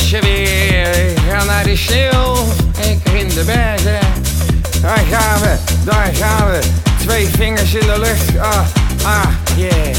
is ze weer. Ga naar de sneeuw, ik in de bergen. Daar gaan we, daar gaan we. Twee vingers in de lucht. Ah, ah, yeah.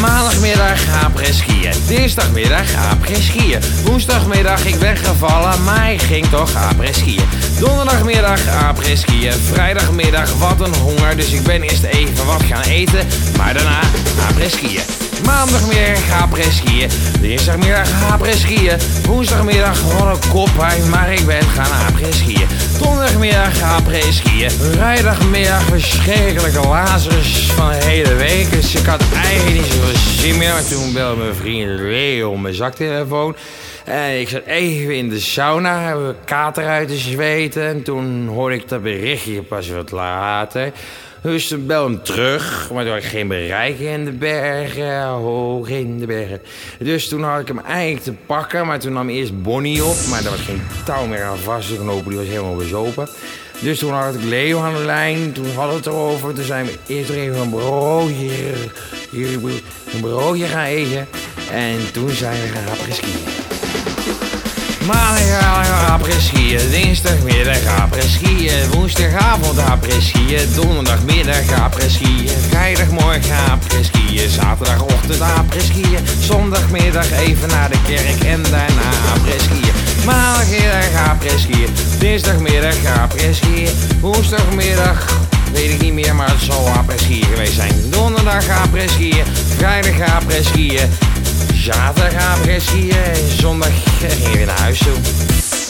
Maandagmiddag après skiën. Dinsdagmiddag après skiën. Woensdagmiddag ik ben gevallen, maar ik ging toch après skiën. Donderdagmiddag après skiën. Vrijdagmiddag wat een honger, dus ik ben eerst even wat gaan eten. Maar daarna après skiën. Maandagmiddag skiën. Dinsdagmiddag après skiën. Woensdagmiddag wat een koppijn, maar ik ben gaan après skiën. Donderdagmiddag après skiën. Vrijdagmiddag verschrikkelijke lazers van de hele week. Dus ik had eigenlijk niet zoveel zin meer. Maar toen belde mijn vriend Leo mijn zaktelefoon. En ik zat even in de sauna, hebben we kater uit te zweten. En toen hoorde ik dat berichtje pas wat later. Dus bel hem terug, maar toen ik geen bereik in de bergen, hoog in de bergen. Dus toen had ik hem eigenlijk te pakken, maar toen nam eerst Bonnie op. Maar daar was geen touw meer aan vast, de knopen die was helemaal bezopen. Dus toen had ik Leo aan de lijn, toen hadden we het erover. Toen zijn we eerst even een broodje, een broodje gaan eten. En toen zijn we gaan skiën. Après skiën, dinsdagmiddag après skiën, woensdagavond skiën, donderdagmiddag skiën, vrijdagmorgen skiën, zaterdagochtend skiën, zondagmiddag even naar de kerk en daarna skiën. Maandagmiddag skiën, dinsdagmiddag skiën, woensdagmiddag weet ik niet meer, maar het zal skiën geweest zijn. Donderdag skiën, vrijdag skiën, zaterdag skiën zondag gingen we weer naar huis toe.